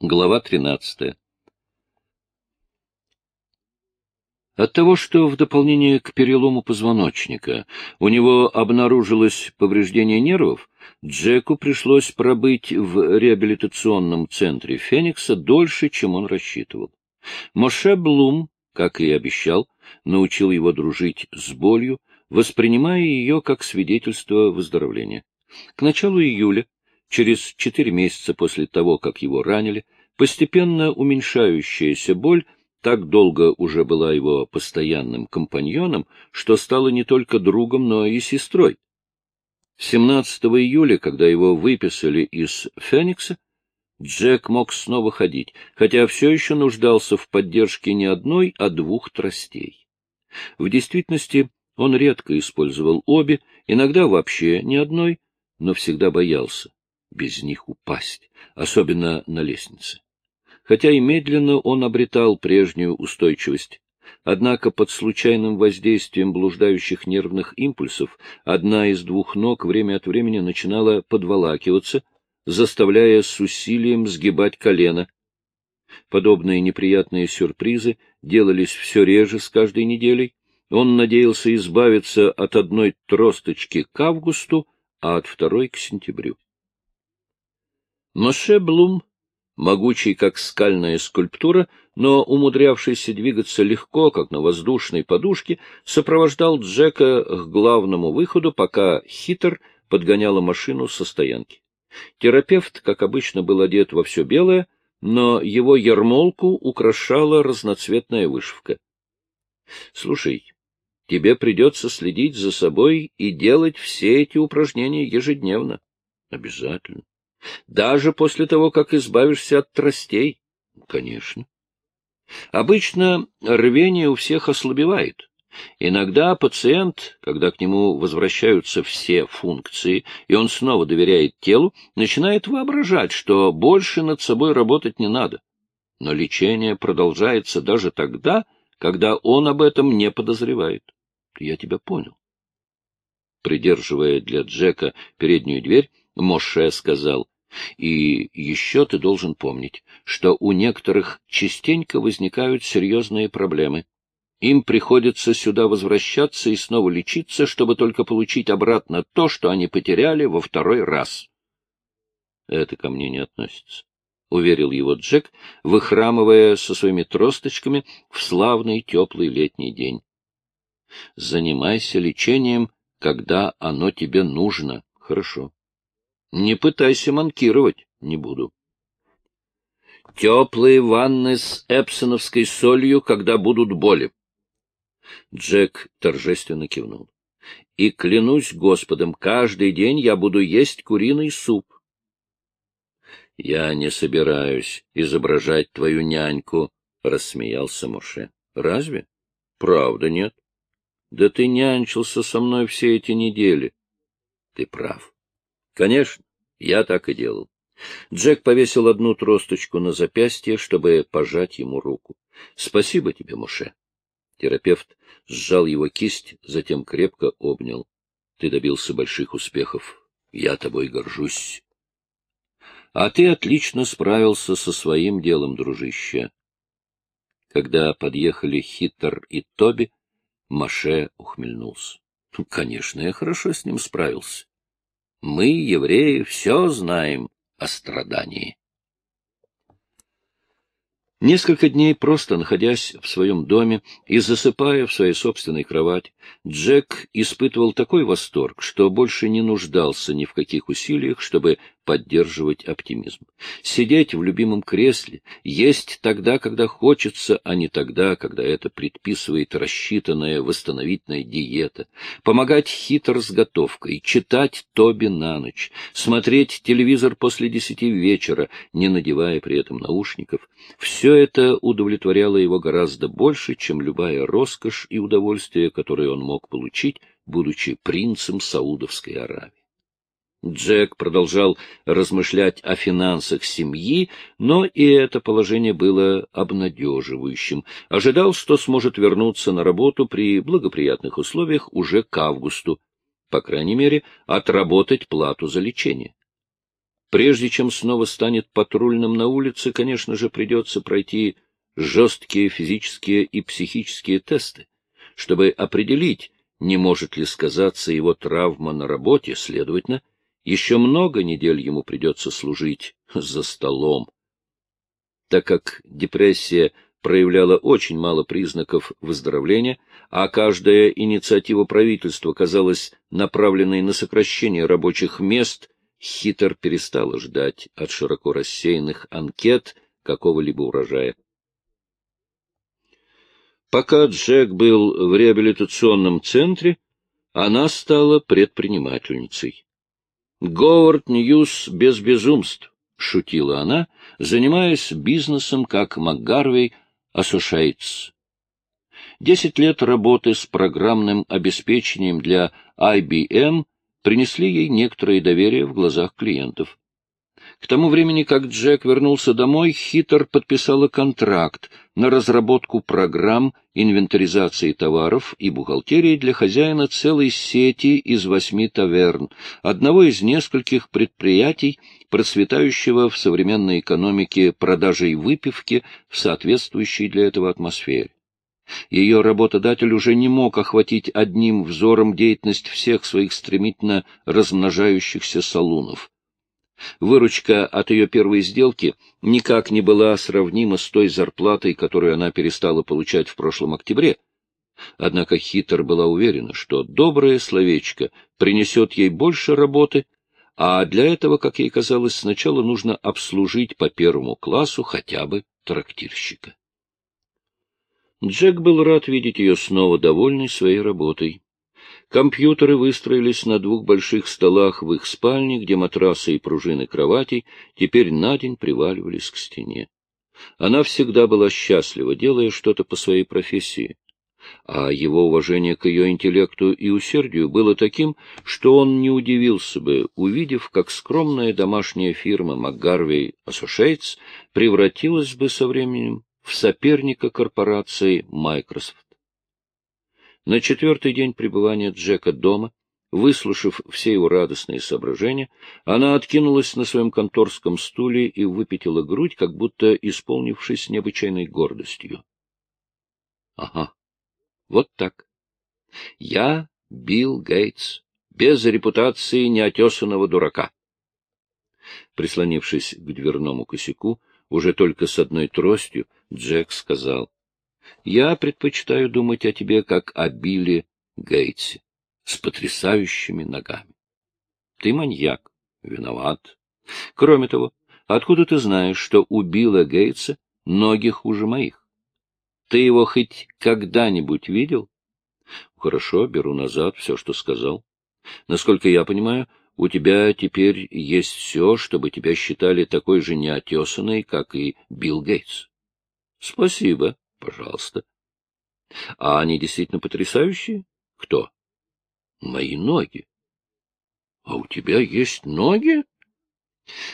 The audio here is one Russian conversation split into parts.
Глава 13. От того, что в дополнение к перелому позвоночника у него обнаружилось повреждение нервов, Джеку пришлось пробыть в реабилитационном центре Феникса дольше, чем он рассчитывал. Моше Блум, как и обещал, научил его дружить с болью, воспринимая ее как свидетельство выздоровления. К началу июля Через четыре месяца после того, как его ранили, постепенно уменьшающаяся боль так долго уже была его постоянным компаньоном, что стала не только другом, но и сестрой. 17 июля, когда его выписали из Феникса, Джек мог снова ходить, хотя все еще нуждался в поддержке не одной, а двух тростей. В действительности он редко использовал обе, иногда вообще ни одной, но всегда боялся без них упасть, особенно на лестнице. Хотя и медленно он обретал прежнюю устойчивость. Однако под случайным воздействием блуждающих нервных импульсов одна из двух ног время от времени начинала подволакиваться, заставляя с усилием сгибать колено. Подобные неприятные сюрпризы делались все реже с каждой неделей. Он надеялся избавиться от одной тросточки к августу, а от второй к сентябрю. Моше Блум, могучий как скальная скульптура, но умудрявшийся двигаться легко, как на воздушной подушке, сопровождал Джека к главному выходу, пока хитр подгоняла машину со стоянки. Терапевт, как обычно, был одет во все белое, но его ермолку украшала разноцветная вышивка. — Слушай, тебе придется следить за собой и делать все эти упражнения ежедневно. — Обязательно. Даже после того, как избавишься от тростей? Конечно. Обычно рвение у всех ослабевает. Иногда пациент, когда к нему возвращаются все функции, и он снова доверяет телу, начинает воображать, что больше над собой работать не надо. Но лечение продолжается даже тогда, когда он об этом не подозревает. Я тебя понял. Придерживая для Джека переднюю дверь, Моше сказал, и еще ты должен помнить, что у некоторых частенько возникают серьезные проблемы. Им приходится сюда возвращаться и снова лечиться, чтобы только получить обратно то, что они потеряли во второй раз. Это ко мне не относится, — уверил его Джек, выхрамывая со своими тросточками в славный теплый летний день. Занимайся лечением, когда оно тебе нужно. Хорошо. Не пытайся манкировать, не буду. Теплые ванны с эпсоновской солью, когда будут боли. Джек торжественно кивнул. И клянусь Господом, каждый день я буду есть куриный суп. — Я не собираюсь изображать твою няньку, — рассмеялся Моше. — Разве? — Правда, нет. — Да ты нянчился со мной все эти недели. — Ты прав. Конечно, я так и делал. Джек повесил одну тросточку на запястье, чтобы пожать ему руку. — Спасибо тебе, Муше. Терапевт сжал его кисть, затем крепко обнял. — Ты добился больших успехов. Я тобой горжусь. — А ты отлично справился со своим делом, дружище. Когда подъехали Хиттер и Тоби, Маше ухмыльнулся. — Конечно, я хорошо с ним справился. Мы, евреи, все знаем о страдании. Несколько дней просто находясь в своем доме и засыпая в своей собственной кровати, Джек испытывал такой восторг, что больше не нуждался ни в каких усилиях, чтобы поддерживать оптимизм. Сидеть в любимом кресле, есть тогда, когда хочется, а не тогда, когда это предписывает рассчитанная восстановительная диета, помогать хитро с готовкой, читать Тоби на ночь, смотреть телевизор после десяти вечера, не надевая при этом наушников — все это удовлетворяло его гораздо больше, чем любая роскошь и удовольствие, которое он мог получить, будучи принцем Саудовской Аравии. Джек продолжал размышлять о финансах семьи, но и это положение было обнадеживающим. Ожидал, что сможет вернуться на работу при благоприятных условиях уже к августу, по крайней мере, отработать плату за лечение. Прежде чем снова станет патрульным на улице, конечно же, придется пройти жесткие физические и психические тесты, чтобы определить, не может ли сказаться его травма на работе, следовательно, еще много недель ему придется служить за столом. Так как депрессия проявляла очень мало признаков выздоровления, а каждая инициатива правительства казалась направленной на сокращение рабочих мест, Хитер перестала ждать от широко рассеянных анкет какого-либо урожая. Пока Джек был в реабилитационном центре, она стала предпринимательницей. Говард Хьюз без безумств, — шутила она, занимаясь бизнесом как McGarvey Associates. Десять лет работы с программным обеспечением для IBM принесли ей некоторое доверие в глазах клиентов. К тому времени, как Джек вернулся домой, Хитер подписала контракт на разработку программ инвентаризации товаров и бухгалтерии для хозяина целой сети из восьми таверн, одного из нескольких предприятий, процветающего в современной экономике продажей выпивки в соответствующей для этого атмосфере. Ее работодатель уже не мог охватить одним взором деятельность всех своих стремительно размножающихся салунов. Выручка от ее первой сделки никак не была сравнима с той зарплатой, которую она перестала получать в прошлом октябре. Однако Хитер была уверена, что доброе словечко принесет ей больше работы, а для этого, как ей казалось, сначала нужно обслужить по первому классу хотя бы трактирщика. Джек был рад видеть ее снова довольной своей работой. Компьютеры выстроились на двух больших столах в их спальне, где матрасы и пружины кроватей теперь на день приваливались к стене. Она всегда была счастлива, делая что-то по своей профессии. А его уважение к ее интеллекту и усердию было таким, что он не удивился бы, увидев, как скромная домашняя фирма МакГарвей Associates превратилась бы со временем в соперника корпорации Microsoft. На четвертый день пребывания Джека дома, выслушав все его радостные соображения, она откинулась на своем конторском стуле и выпятила грудь, как будто исполнившись необычайной гордостью. — Ага, вот так. Я Билл Гейтс, без репутации неотесанного дурака. Прислонившись к дверному косяку, уже только с одной тростью, Джек сказал, я предпочитаю думать о тебе как о Билли Гейтсе, с потрясающими ногами. Ты маньяк, виноват. Кроме того, откуда ты знаешь, что у Билла Гейтса ноги хуже моих? Ты его хоть когда-нибудь видел? Хорошо, беру назад все, что сказал. Насколько я понимаю, у тебя теперь есть все, чтобы тебя считали такой же неотесанной, как и Билл Гейтс. Спасибо. Пожалуйста. А они действительно потрясающие? Кто? Мои ноги. А у тебя есть ноги?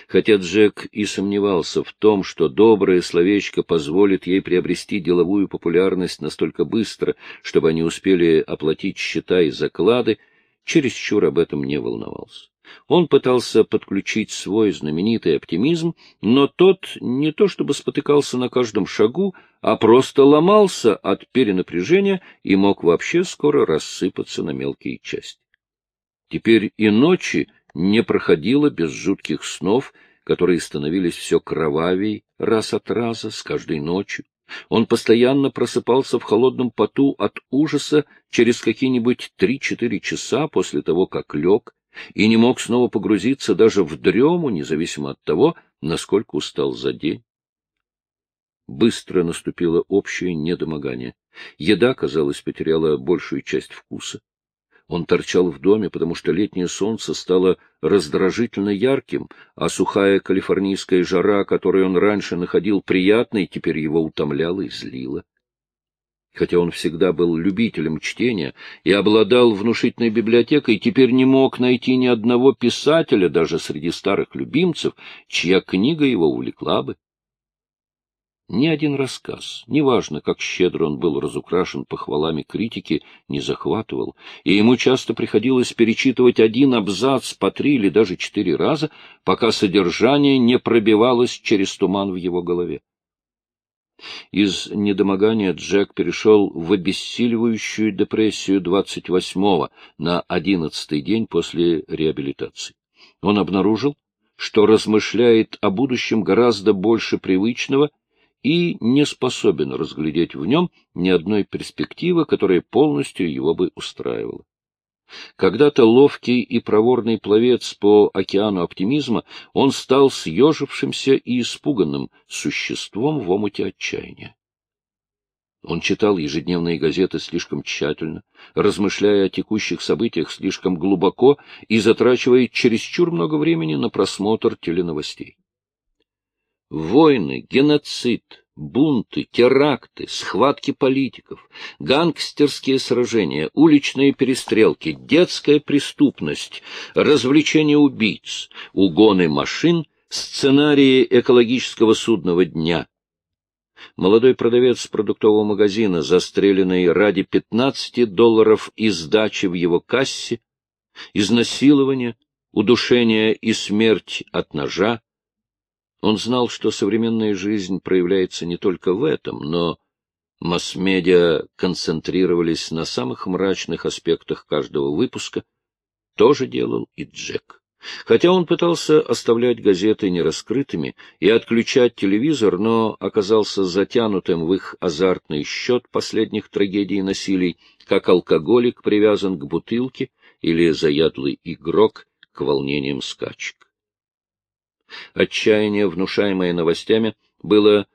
Хотя Джек и сомневался в том, что доброе словечко позволит ей приобрести деловую популярность настолько быстро, чтобы они успели оплатить счета и заклады, чересчур об этом не волновался. Он пытался подключить свой знаменитый оптимизм, но тот не то чтобы спотыкался на каждом шагу, а просто ломался от перенапряжения и мог вообще скоро рассыпаться на мелкие части. Теперь и ночи не проходило без жутких снов, которые становились все кровавей раз от раза с каждой ночью. Он постоянно просыпался в холодном поту от ужаса через какие-нибудь три-четыре часа после того, как лег, и не мог снова погрузиться даже в дрему, независимо от того, насколько устал за день. Быстро наступило общее недомогание. Еда, казалось, потеряла большую часть вкуса. Он торчал в доме, потому что летнее солнце стало раздражительно ярким, а сухая калифорнийская жара, которую он раньше находил приятной, теперь его утомляла и злила. Хотя он всегда был любителем чтения и обладал внушительной библиотекой, теперь не мог найти ни одного писателя, даже среди старых любимцев, чья книга его увлекла бы. Ни один рассказ, неважно, как щедро он был разукрашен похвалами критики, не захватывал, и ему часто приходилось перечитывать один абзац по три или даже четыре раза, пока содержание не пробивалось через туман в его голове. Из недомогания Джек перешел в обессиливающую депрессию 28-го на одиннадцатый день после реабилитации. Он обнаружил, что размышляет о будущем гораздо больше привычного и не способен разглядеть в нем ни одной перспективы, которая полностью его бы устраивала. Когда-то ловкий и проворный пловец по океану оптимизма, он стал съежившимся и испуганным существом в омуте отчаяния. Он читал ежедневные газеты слишком тщательно, размышляя о текущих событиях слишком глубоко и затрачивая чересчур много времени на просмотр теленовостей. Войны, геноцид, бунты, теракты, схватки политиков, гангстерские сражения, уличные перестрелки, детская преступность, развлечения убийц, угоны машин, сценарии экологического судного дня — Молодой продавец продуктового магазина, застреленный ради 15 долларов и сдачи в его кассе, изнасилование, удушение и смерть от ножа. Он знал, что современная жизнь проявляется не только в этом, но масс-медиа концентрировались на самых мрачных аспектах каждого выпуска. То же делал и Джек. Хотя он пытался оставлять газеты нераскрытыми и отключать телевизор, но оказался затянутым в их азартный счет последних трагедий и насилий, как алкоголик привязан к бутылке или заядлый игрок к волнениям скачек. Отчаяние, внушаемое новостями, было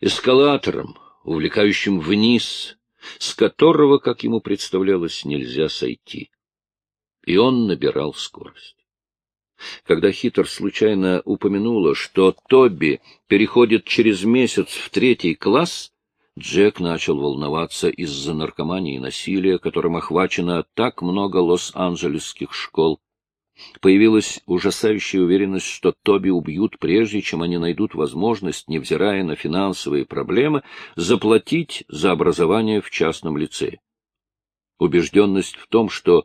эскалатором, увлекающим вниз, с которого, как ему представлялось, нельзя сойти и он набирал скорость. Когда Хитр случайно упомянула, что Тоби переходит через месяц в третий класс, Джек начал волноваться из-за наркомании и насилия, которым охвачено так много лос-анджелесских школ. Появилась ужасающая уверенность, что Тоби убьют, прежде чем они найдут возможность, невзирая на финансовые проблемы, заплатить за образование в частном лицее. Убежденность в том, что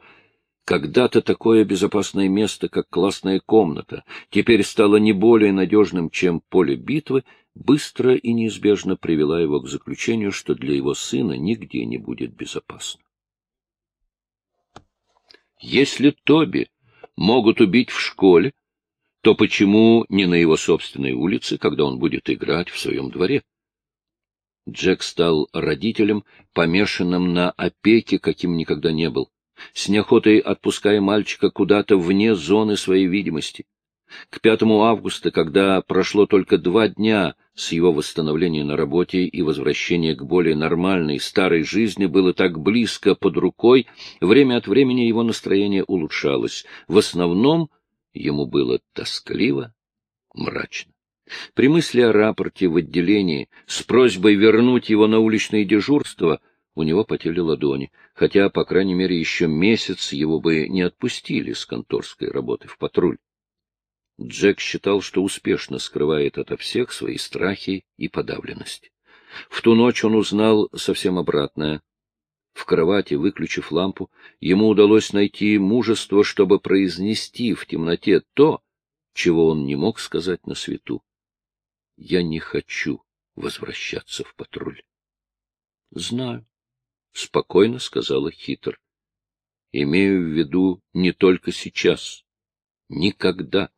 когда-то такое безопасное место, как классная комната, теперь стало не более надежным, чем поле битвы, быстро и неизбежно привела его к заключению, что для его сына нигде не будет безопасно. Если Тоби могут убить в школе, то почему не на его собственной улице, когда он будет играть в своем дворе? Джек стал родителем, помешанным на опеке, каким никогда не был с неохотой отпуская мальчика куда-то вне зоны своей видимости. К 5 августа, когда прошло только два дня с его восстановления на работе и возвращения к более нормальной старой жизни было так близко под рукой, время от времени его настроение улучшалось. В основном ему было тоскливо, мрачно. При мысли о рапорте в отделении с просьбой вернуть его на уличное дежурство — у него потели ладони, хотя, по крайней мере, еще месяц его бы не отпустили с конторской работы в патруль. Джек считал, что успешно скрывает ото всех свои страхи и подавленность. В ту ночь он узнал совсем обратное. В кровати, выключив лампу, ему удалось найти мужество, чтобы произнести в темноте то, чего он не мог сказать на свету. «Я не хочу возвращаться в патруль». «Знаю», — спокойно сказала Хитр. — Имею в виду не только сейчас. Никогда. —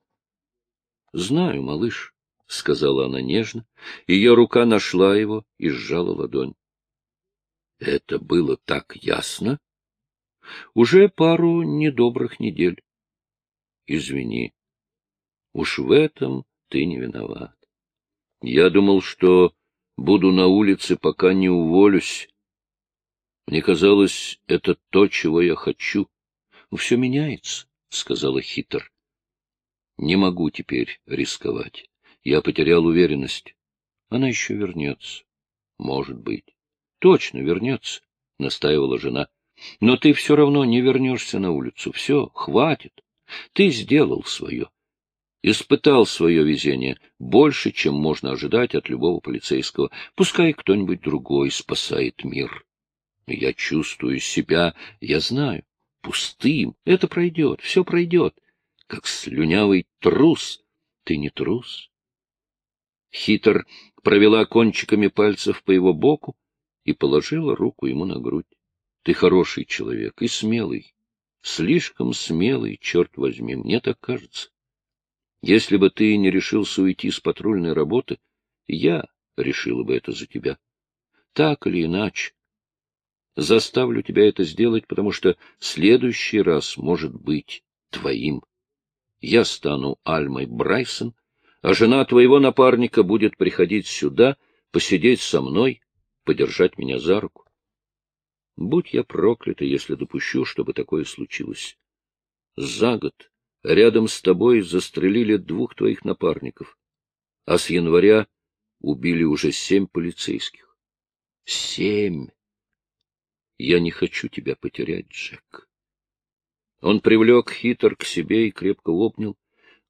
Знаю, малыш, — сказала она нежно. Ее рука нашла его и сжала ладонь. — Это было так ясно? — Уже пару недобрых недель. — Извини. Уж в этом ты не виноват. Я думал, что буду на улице, пока не уволюсь. Мне казалось, это то, чего я хочу. — Все меняется, — сказала Хитр. — Не могу теперь рисковать. Я потерял уверенность. Она еще вернется. Может быть. Точно вернется, — настаивала жена. Но ты все равно не вернешься на улицу. Все, хватит. Ты сделал свое. испытал свое везение больше, чем можно ожидать от любого полицейского. Пускай кто-нибудь другой спасает мир. Я чувствую себя, я знаю, пустым. Это пройдет, все пройдет. Как слюнявый трус. Ты не трус. Хитр провела кончиками пальцев по его боку и положила руку ему на грудь. Ты хороший человек и смелый. Слишком смелый, черт возьми, мне так кажется. Если бы ты не решился уйти с патрульной работы, я решила бы это за тебя. Так или иначе. Заставлю тебя это сделать, потому что следующий раз может быть твоим. Я стану Альмой Брайсон, а жена твоего напарника будет приходить сюда, посидеть со мной, подержать меня за руку. Будь я проклята, если допущу, чтобы такое случилось. За год рядом с тобой застрелили двух твоих напарников, а с января убили уже семь полицейских. Семь! Я не хочу тебя потерять, Джек. Он привлек хитр к себе и крепко обнял,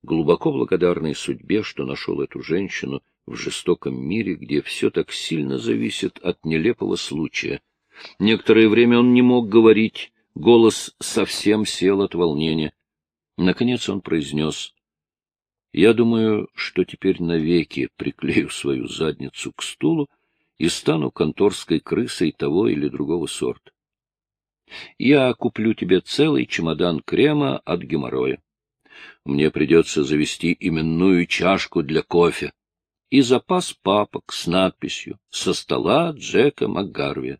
глубоко благодарный судьбе, что нашел эту женщину в жестоком мире, где все так сильно зависит от нелепого случая. Некоторое время он не мог говорить, голос совсем сел от волнения. Наконец он произнес, — Я думаю, что теперь навеки приклею свою задницу к стулу и стану конторской крысой того или другого сорта. Я куплю тебе целый чемодан крема от геморроя. Мне придется завести именную чашку для кофе и запас папок с надписью «Со стола Джека МакГарви».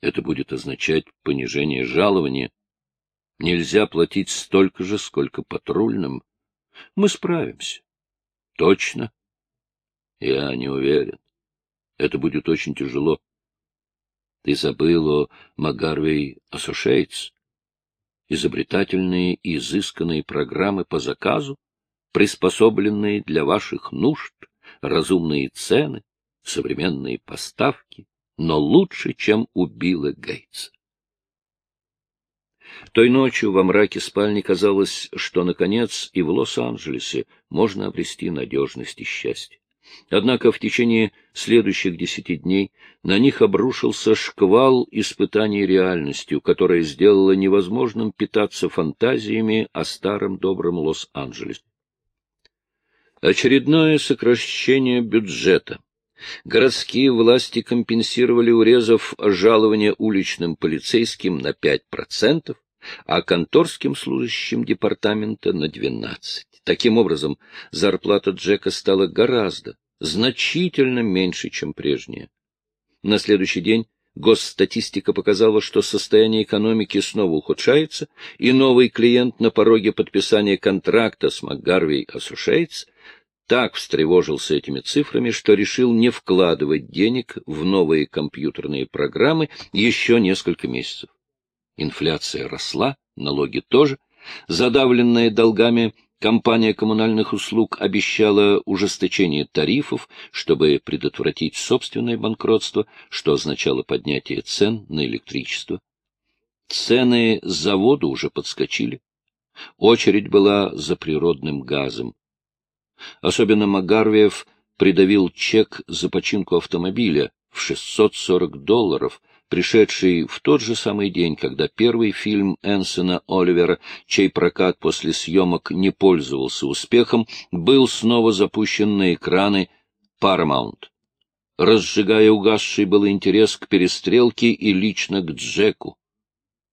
Это будет означать понижение жалования Нельзя платить столько же, сколько патрульным. Мы справимся. Точно? Я не уверен. Это будет очень тяжело. Ты забыл о Магарвей Associates? Изобретательные и изысканные программы по заказу, приспособленные для ваших нужд, разумные цены, современные поставки, но лучше, чем у Билла Гейтса. Той ночью во мраке спальни казалось, что, наконец, и в Лос-Анджелесе можно обрести надежность и счастье. Однако в течение следующих десяти дней на них обрушился шквал испытаний реальностью, которая сделала невозможным питаться фантазиями о старом добром Лос-Анджелесе. Очередное сокращение бюджета. Городские власти компенсировали урезав жалования уличным полицейским на 5%, а конторским служащим департамента на 12. Таким образом, зарплата Джека стала гораздо, значительно меньше, чем прежняя. На следующий день госстатистика показала, что состояние экономики снова ухудшается, и новый клиент на пороге подписания контракта с МакГарвей Associates так встревожился этими цифрами, что решил не вкладывать денег в новые компьютерные программы еще несколько месяцев. Инфляция росла, налоги тоже. Задавленная долгами компания коммунальных услуг обещала ужесточение тарифов, чтобы предотвратить собственное банкротство, что означало поднятие цен на электричество. Цены завода уже подскочили. Очередь была за природным газом. Особенно Магарвиев придавил чек за починку автомобиля в 640 долларов, пришедший в тот же самый день, когда первый фильм Энсона Оливера, чей прокат после съемок не пользовался успехом, был снова запущен на экраны Paramount, разжигая угасший был интерес к перестрелке и лично к Джеку.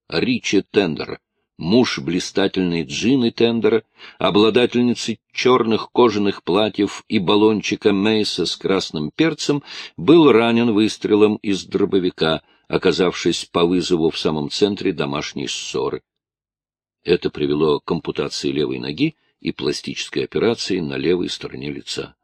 Ричи Тендера, муж блистательной Джины Тендера, обладательницы черных кожаных платьев и баллончика Мейса с красным перцем, был ранен выстрелом из дробовика — оказавшись по вызову в самом центре домашней ссоры. Это привело к ампутации левой ноги и пластической операции на левой стороне лица.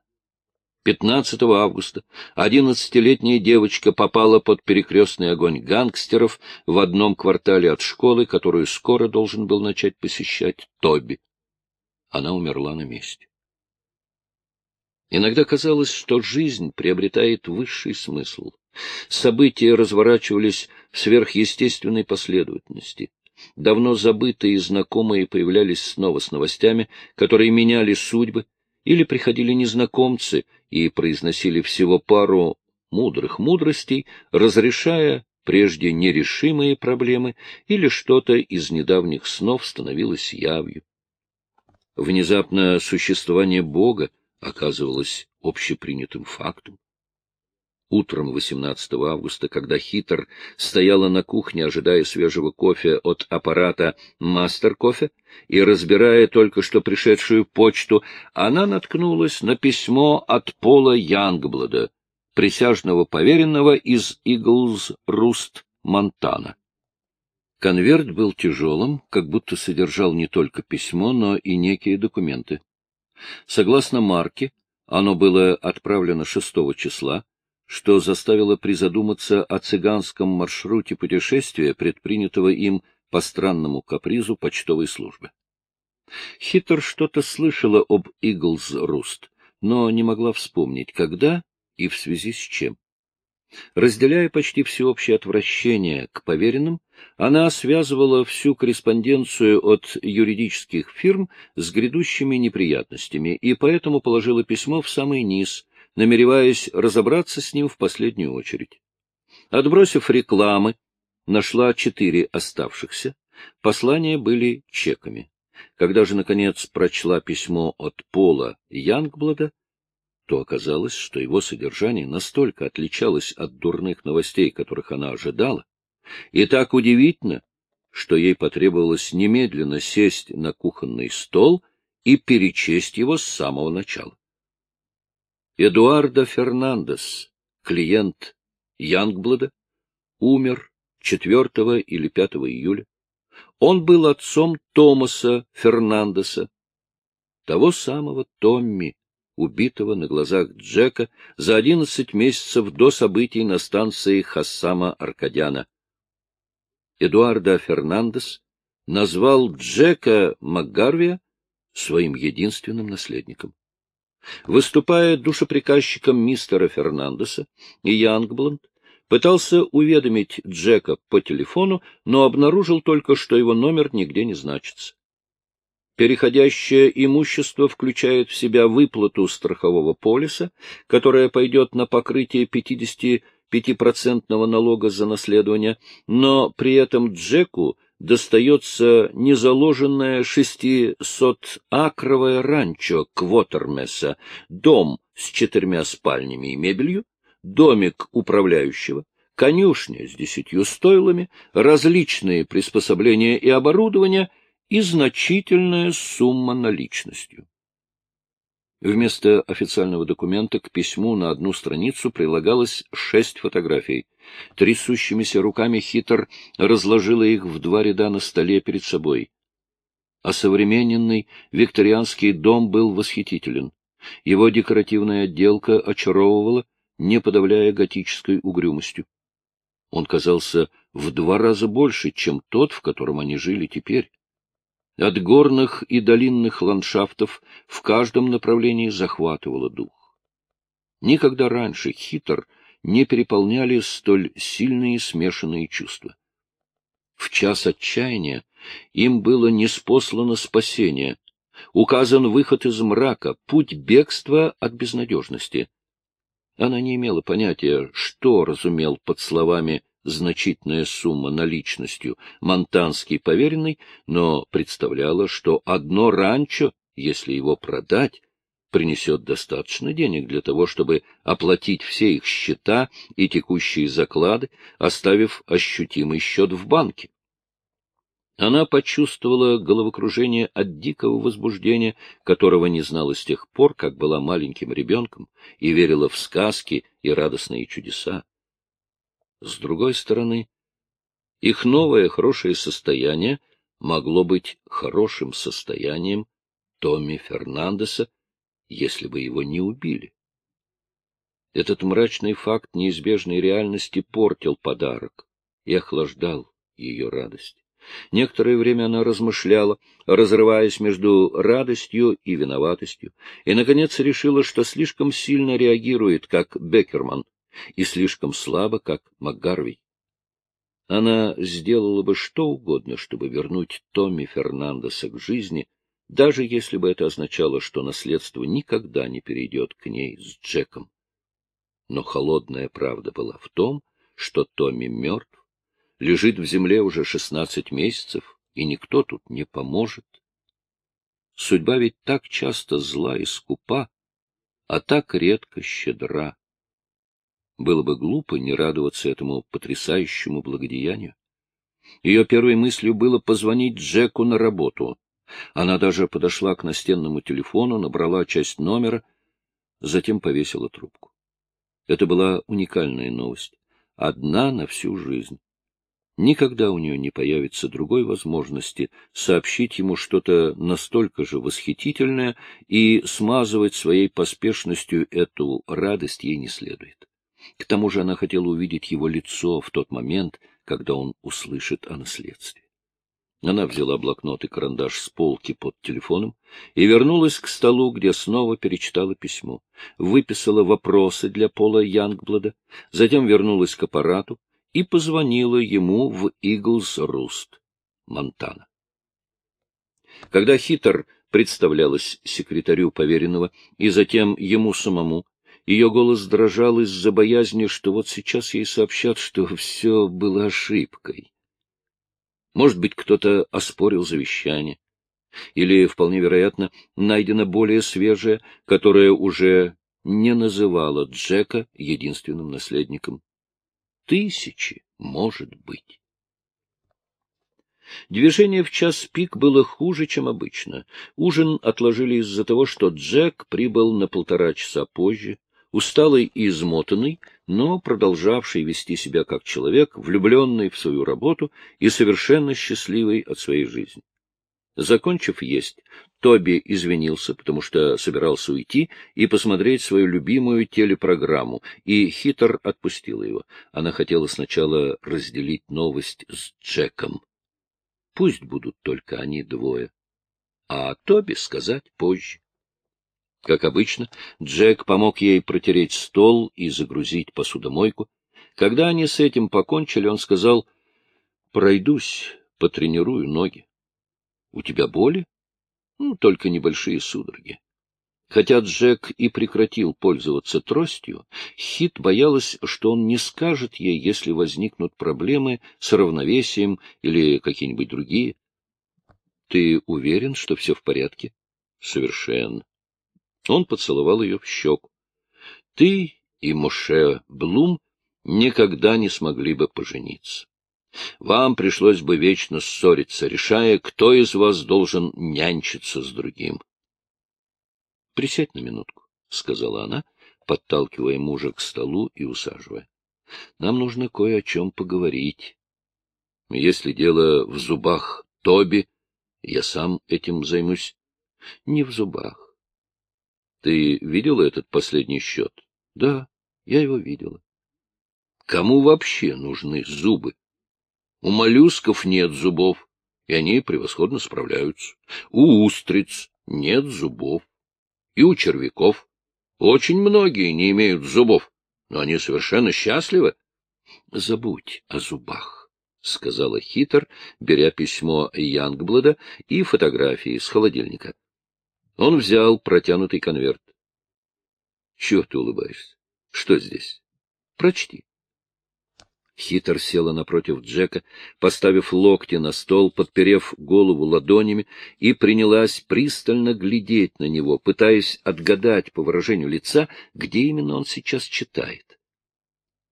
15 августа одиннадцатилетняя девочка попала под перекрестный огонь гангстеров в одном квартале от школы, которую скоро должен был начать посещать Тоби. Она умерла на месте. Иногда казалось, что жизнь приобретает высший смысл. События разворачивались в сверхъестественной последовательности. давно забытые и знакомые появлялись снова с новостями, которые меняли судьбы, или приходили незнакомцы и произносили всего пару мудрых мудростей, разрешая прежде нерешимые проблемы, или что-то из недавних снов становилось явью. Внезапно существование Бога оказывалось общепринятым фактом. Утром 18 августа, когда Хитр стояла на кухне, ожидая свежего кофе от аппарата «Мастер-кофе» и разбирая только что пришедшую почту, она наткнулась на письмо от Пола Янгблада, присяжного поверенного из Иглз-Руст, Монтана. Конверт был тяжелым, как будто содержал не только письмо, но и некие документы. Согласно марке, оно было отправлено 6 числа, что заставило призадуматься о цыганском маршруте путешествия, предпринятого им по странному капризу почтовой службы. Хитр что-то слышала об Иглз-Руст, но не могла вспомнить, когда и в связи с чем. Разделяя почти всеобщее отвращение к поверенным, она связывала всю корреспонденцию от юридических фирм с грядущими неприятностями и поэтому положила письмо в самый низ, намереваясь разобраться с ним в последнюю очередь. Отбросив рекламы, нашла четыре оставшихся. Послания были чеками. Когда же, наконец, прочла письмо от Пола Янгблада, то оказалось, что его содержание настолько отличалось от дурных новостей, которых она ожидала, и так удивительно, что ей потребовалось немедленно сесть на кухонный стол и перечесть его с самого начала. Эдуардо Фернандес, клиент Янгблада, умер 4 или 5 июля. Он был отцом Томаса Фернандеса, того самого Томми, убитого на глазах Джека за 11 месяцев до событий на станции Хассама Аркадяна. Эдуардо Фернандес назвал Джека Макгарвия своим единственным наследником. Выступая душеприказчиком мистера Фернандеса, Янгбланд пытался уведомить Джека по телефону, но обнаружил только, что его номер нигде не значится. Переходящее имущество включает в себя выплату страхового полиса, которая пойдет на покрытие 55% налога за наследование, но при этом Джеку достается незаложенное шестисот-акровое ранчо Квотермеса, дом с четырьмя спальнями и мебелью, домик управляющего, конюшня с десятью стойлами, различные приспособления и оборудование и значительная сумма наличностью. Вместо официального документа к письму на одну страницу прилагалось шесть фотографий. Трясущимися руками хитр разложила их в два ряда на столе перед собой. А современный викторианский дом был восхитителен. Его декоративная отделка очаровывала, не подавляя готической угрюмостью. Он казался в два раза больше, чем тот, в котором они жили теперь. От горных и долинных ландшафтов в каждом направлении захватывало дух. Никогда раньше хитр не переполняли столь сильные смешанные чувства. В час отчаяния им было неспослано спасение, указан выход из мрака, путь бегства от безнадежности. Она не имела понятия, что разумел под словами значительная сумма наличностью монтанский поверенный, но представляла, что одно ранчо, если его продать, принесет достаточно денег для того, чтобы оплатить все их счета и текущие заклады, оставив ощутимый счет в банке. Она почувствовала головокружение от дикого возбуждения, которого не знала с тех пор, как была маленьким ребенком, и верила в сказки и радостные чудеса. С другой стороны, их новое хорошее состояние могло быть хорошим состоянием Томми Фернандеса, если бы его не убили. Этот мрачный факт неизбежной реальности портил подарок и охлаждал ее радость. Некоторое время она размышляла, разрываясь между радостью и виноватостью, и, наконец, решила, что слишком сильно реагирует, как Беккерман, и слишком слабо, как МакГарвей. Она сделала бы что угодно, чтобы вернуть Томми Фернандеса к жизни, даже если бы это означало, что наследство никогда не перейдет к ней с Джеком. Но холодная правда была в том, что Томми мертв, лежит в земле уже шестнадцать месяцев, и никто тут не поможет. Судьба ведь так часто зла и скупа, а так редко щедра. Было бы глупо не радоваться этому потрясающему благодеянию. Ее первой мыслью было позвонить Джеку на работу. Она даже подошла к настенному телефону, набрала часть номера, затем повесила трубку. Это была уникальная новость, одна на всю жизнь. Никогда у нее не появится другой возможности сообщить ему что-то настолько же восхитительное, и смазывать своей поспешностью эту радость ей не следует. К тому же она хотела увидеть его лицо в тот момент, когда он услышит о наследстве. Она взяла блокнот и карандаш с полки под телефоном и вернулась к столу, где снова перечитала письмо, выписала вопросы для Пола Янгблада, затем вернулась к аппарату и позвонила ему в Иглс Руст, Монтана. Когда Хитер представлялась секретарю поверенного и затем ему самому, ее голос дрожал из-за боязни, что вот сейчас ей сообщат, что все было ошибкой. Может быть, кто-то оспорил завещание. Или, вполне вероятно, найдено более свежее, которое уже не называло Джека единственным наследником. Тысячи, может быть. Движение в час пик было хуже, чем обычно. Ужин отложили из-за того, что Джек прибыл на полтора часа позже, усталый и измотанный, но продолжавший вести себя как человек, влюбленный в свою работу и совершенно счастливый от своей жизни. Закончив есть, Тоби извинился, потому что собирался уйти и посмотреть свою любимую телепрограмму, и хитр отпустила его. Она хотела сначала разделить новость с Джеком. Пусть будут только они двое, а Тоби сказать позже. Как обычно, Джек помог ей протереть стол и загрузить посудомойку. Когда они с этим покончили, он сказал, «Пройдусь, потренирую ноги». «У тебя боли?» «Ну, только небольшие судороги». Хотя Джек и прекратил пользоваться тростью, Хит боялась, что он не скажет ей, если возникнут проблемы с равновесием или какие-нибудь другие. — Ты уверен, что все в порядке? — Совершенно. Он поцеловал ее в щеку. — Ты и Моше Блум никогда не смогли бы пожениться. Вам пришлось бы вечно ссориться, решая, кто из вас должен нянчиться с другим. — Присядь на минутку, — сказала она, подталкивая мужа к столу и усаживая. — Нам нужно кое о чем поговорить. Если дело в зубах Тоби, я сам этим займусь. Не в зубах. Ты видела этот последний счет? Да, я его видела. Кому вообще нужны зубы? У моллюсков нет зубов, и они превосходно справляются. У устриц нет зубов. И у червяков. Очень многие не имеют зубов, но они совершенно счастливы. Забудь о зубах, — сказала Хитер, беря письмо Янгблада и фотографии с холодильника. Он взял протянутый конверт. — Чего ты улыбаешься? Что здесь? Прочти. Хитр села напротив Джека, поставив локти на стол, подперев голову ладонями, и принялась пристально глядеть на него, пытаясь отгадать по выражению лица, где именно он сейчас читает.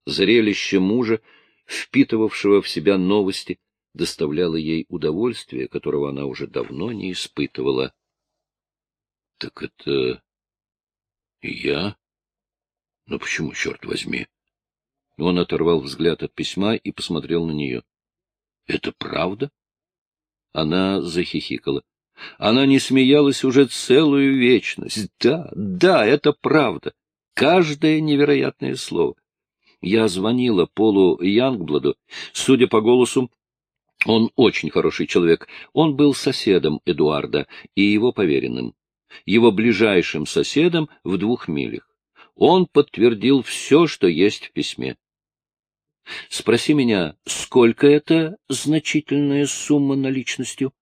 Зрелище мужа, впитывавшего в себя новости, доставляло ей удовольствие, которого она уже давно не испытывала. — Так это... я? Но почему, черт возьми? Он оторвал взгляд от письма и посмотрел на нее. — Это правда? Она захихикала. Она не смеялась уже целую вечность. Да, да, это правда. Каждое невероятное слово. Я звонила Полу Янгбладу. Судя по голосу, он очень хороший человек. Он был соседом Эдуарда и его поверенным его ближайшим соседом в двух милях. Он подтвердил все, что есть в письме. Спроси меня, сколько это значительная сумма наличностью?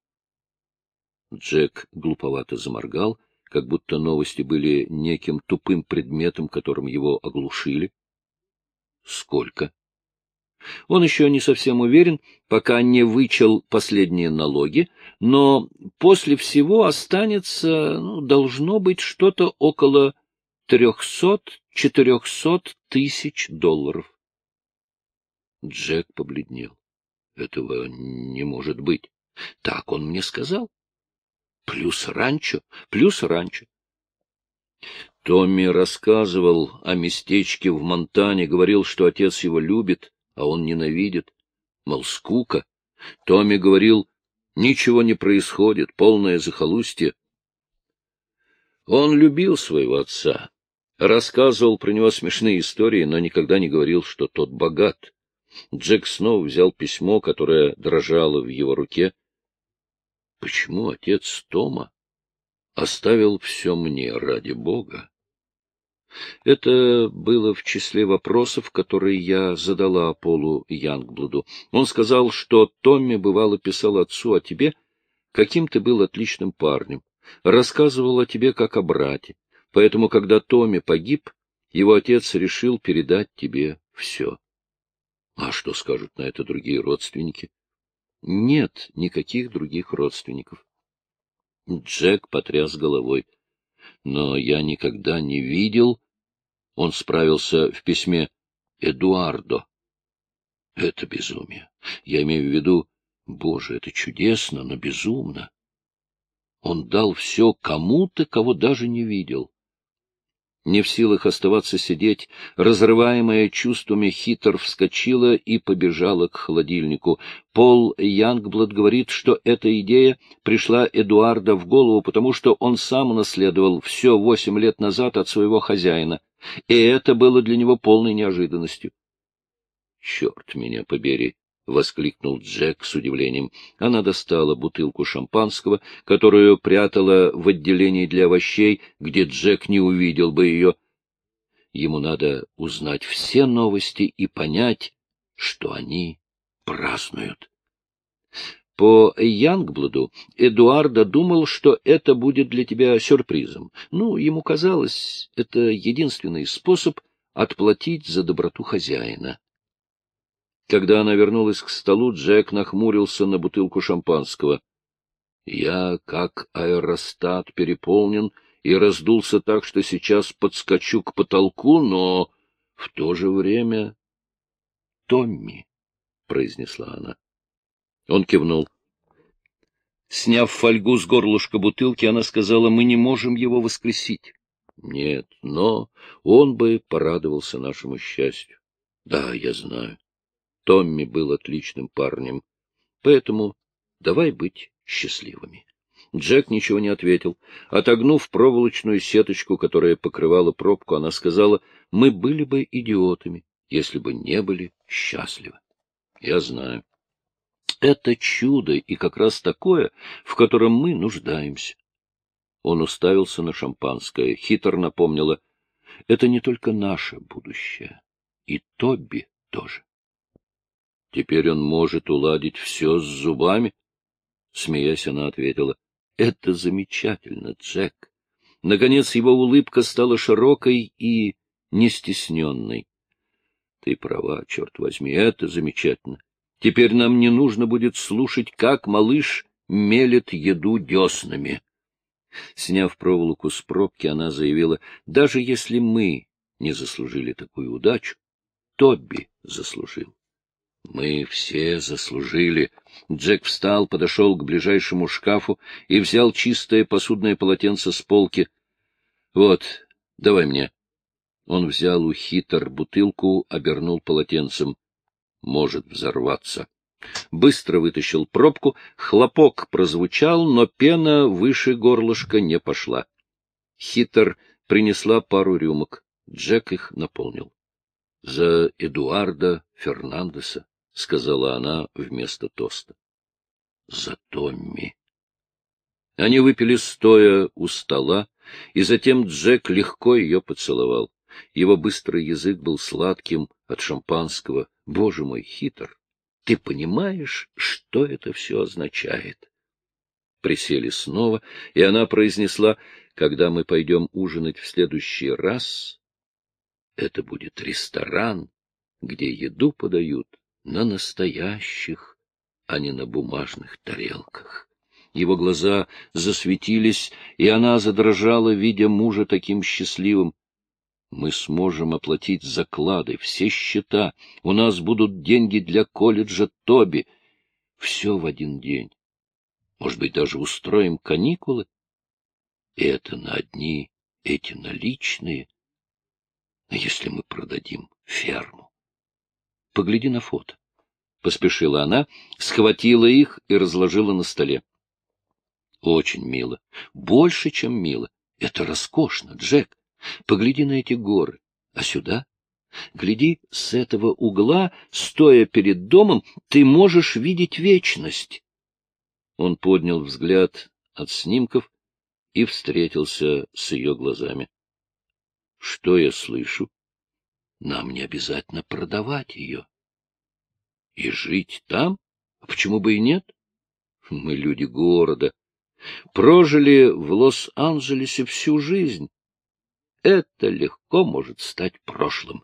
Джек глуповато заморгал, как будто новости были неким тупым предметом, которым его оглушили. Сколько? Он еще не совсем уверен, пока не вычел последние налоги, но после всего останется, ну, должно быть, что-то около трехсот-четырехсот тысяч долларов. Джек побледнел. Этого не может быть. Так он мне сказал. Плюс ранчо, плюс ранчо. Томми рассказывал о местечке в Монтане, говорил, что отец его любит, а он ненавидит. Мол, скука. Томми говорил, ничего не происходит, полное захолустье. Он любил своего отца, рассказывал про него смешные истории, но никогда не говорил, что тот богат. Джек снова взял письмо, которое дрожало в его руке. Почему отец Тома оставил все мне ради Бога? Это было в числе вопросов, которые я задала Полу Янгблуду. Он сказал, что Томми бывало писал отцу о тебе, каким ты был отличным парнем, рассказывал о тебе как о брате. Поэтому, когда Томми погиб, его отец решил передать тебе все. А что скажут на это другие родственники? Нет никаких других родственников. Джек потряс головой. Но я никогда не видел... Он справился в письме Эдуардо. Это безумие. Я имею в виду, боже, это чудесно, но безумно. Он дал все кому-то, кого даже не видел. Не в силах оставаться сидеть, разрываемая чувствами, хитр вскочила и побежала к холодильнику. Пол Янгблад говорит, что эта идея пришла Эдуарда в голову, потому что он сам наследовал все восемь лет назад от своего хозяина, и это было для него полной неожиданностью. Черт меня побери! — воскликнул Джек с удивлением. Она достала бутылку шампанского, которую прятала в отделении для овощей, где Джек не увидел бы ее. Ему надо узнать все новости и понять, что они празднуют. По Янгбладу Эдуарда думал, что это будет для тебя сюрпризом. Ну, ему казалось, это единственный способ отплатить за доброту хозяина. Когда она вернулась к столу, Джек нахмурился на бутылку шампанского. Я, как аэростат, переполнен и раздулся так, что сейчас подскочу к потолку, но в то же время... — Томми, — произнесла она. Он кивнул. Сняв фольгу с горлышка бутылки, она сказала, мы не можем его воскресить. Нет, но он бы порадовался нашему счастью. Да, я знаю. Томми был отличным парнем. Поэтому давай быть счастливыми. Джек ничего не ответил. Отогнув проволочную сеточку, которая покрывала пробку, она сказала, мы были бы идиотами, если бы не были счастливы. Я знаю. Это чудо и как раз такое, в котором мы нуждаемся. Он уставился на шампанское, хитро напомнила, это не только наше будущее, и Тобби тоже. Теперь он может уладить все с зубами? Смеясь, она ответила, — Это замечательно, Джек. Наконец его улыбка стала широкой и нестесненной. Ты права, черт возьми, это замечательно. Теперь нам не нужно будет слушать, как малыш мелет еду деснами. Сняв проволоку с пробки, она заявила, даже если мы не заслужили такую удачу, Тобби заслужил. Мы все заслужили. Джек встал, подошел к ближайшему шкафу и взял чистое посудное полотенце с полки. — Вот, давай мне. Он взял у хитр бутылку, обернул полотенцем. Может взорваться. Быстро вытащил пробку, хлопок прозвучал, но пена выше горлышка не пошла. Хитр принесла пару рюмок. Джек их наполнил. За Эдуарда Фернандеса. — сказала она вместо тоста. — За Томми. Они выпили стоя у стола, и затем Джек легко ее поцеловал. Его быстрый язык был сладким от шампанского. Боже мой, хитр! Ты понимаешь, что это все означает? Присели снова, и она произнесла, когда мы пойдем ужинать в следующий раз, это будет ресторан, где еду подают на настоящих, а не на бумажных тарелках. Его глаза засветились, и она задрожала, видя мужа таким счастливым. Мы сможем оплатить заклады, все счета, у нас будут деньги для колледжа Тоби. Все в один день. Может быть, даже устроим каникулы? Это на одни эти наличные. А если мы продадим ферму? Погляди на фото. Поспешила она, схватила их и разложила на столе. Очень мило. Больше, чем мило. Это роскошно, Джек. Погляди на эти горы. А сюда? Гляди, с этого угла, стоя перед домом, ты можешь видеть вечность. Он поднял взгляд от снимков и встретился с ее глазами. — Что я слышу? Нам не обязательно продавать ее. — И жить там? А почему бы и нет? Мы люди города. Прожили в Лос-Анджелесе всю жизнь. Это легко может стать прошлым.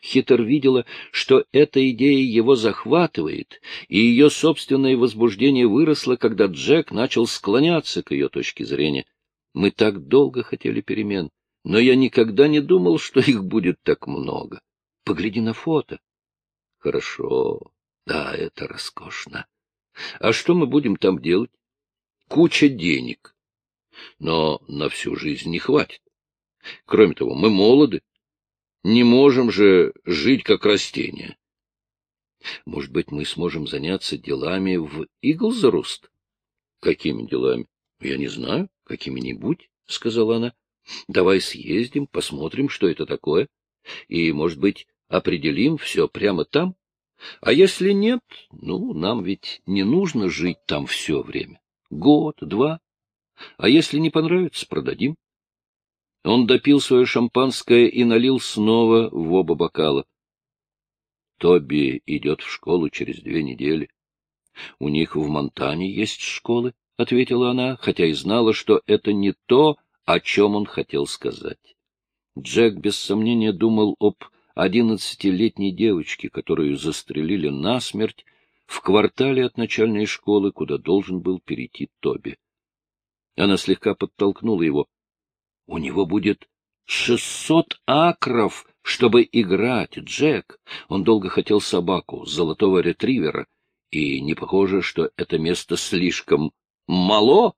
Хитер видела, что эта идея его захватывает, и ее собственное возбуждение выросло, когда Джек начал склоняться к ее точке зрения. Мы так долго хотели перемен, но я никогда не думал, что их будет так много. Погляди на фото. Хорошо, да, это роскошно. А что мы будем там делать? Куча денег. Но на всю жизнь не хватит. Кроме того, мы молоды. Не можем же жить как растения. Может быть, мы сможем заняться делами в Иглзаруст? Какими делами? Я не знаю. Какими-нибудь, — сказала она. — Давай съездим, посмотрим, что это такое. И, может быть, определим все прямо там. А если нет, ну, нам ведь не нужно жить там все время. Год, два. А если не понравится, продадим. Он допил свое шампанское и налил снова в оба бокала. Тоби идет в школу через две недели. У них в Монтане есть школы, — ответила она, хотя и знала, что это не то, о чем он хотел сказать. Джек без сомнения думал об одиннадцатилетней девочке, которую застрелили насмерть в квартале от начальной школы, куда должен был перейти Тоби. Она слегка подтолкнула его. — У него будет шестьсот акров, чтобы играть, Джек. Он долго хотел собаку, золотого ретривера, и не похоже, что это место слишком Мало?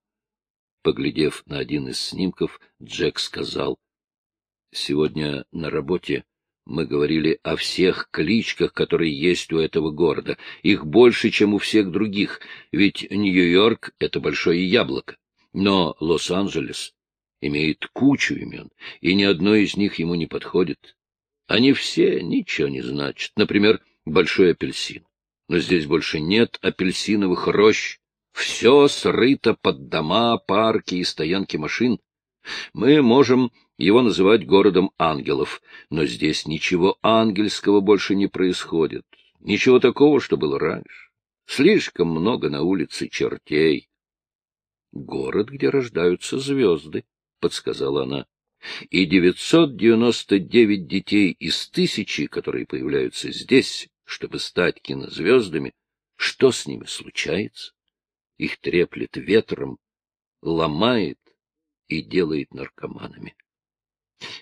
Поглядев на один из снимков, Джек сказал. — Сегодня на работе мы говорили о всех кличках, которые есть у этого города. Их больше, чем у всех других, ведь Нью-Йорк — это большое яблоко. Но Лос-Анджелес имеет кучу имен, и ни одно из них ему не подходит. Они все ничего не значат. Например, большой апельсин. Но здесь больше нет апельсиновых рощ, все срыто под дома, парки и стоянки машин. Мы можем его называть городом ангелов, но здесь ничего ангельского больше не происходит. Ничего такого, что было раньше. Слишком много на улице чертей. — Город, где рождаются звезды, — подсказала она. — И 999 детей из тысячи, которые появляются здесь, чтобы стать кинозвездами, что с ними случается? Их треплет ветром, ломает и делает наркоманами.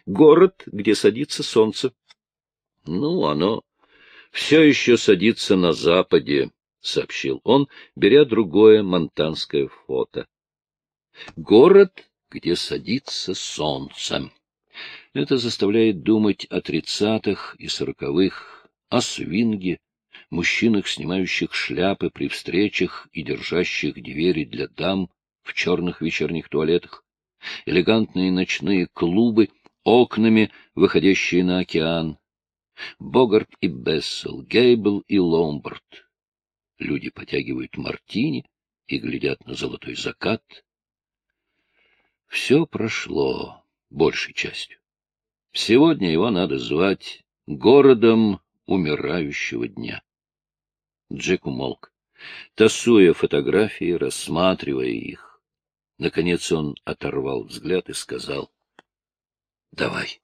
Город, где садится солнце. Ну, оно все еще садится на западе, — сообщил он, беря другое монтанское фото. Город, где садится солнце. Это заставляет думать о тридцатых и сороковых, о свинге, мужчинах, снимающих шляпы при встречах и держащих двери для дам в черных вечерних туалетах, элегантные ночные клубы, окнами, выходящие на океан, Богарт и Бессел, Гейбл и Ломбард. Люди потягивают мартини и глядят на золотой закат. Все прошло большей частью. Сегодня его надо звать городом умирающего дня. Джек умолк, тасуя фотографии, рассматривая их. Наконец он оторвал взгляд и сказал, — Давай.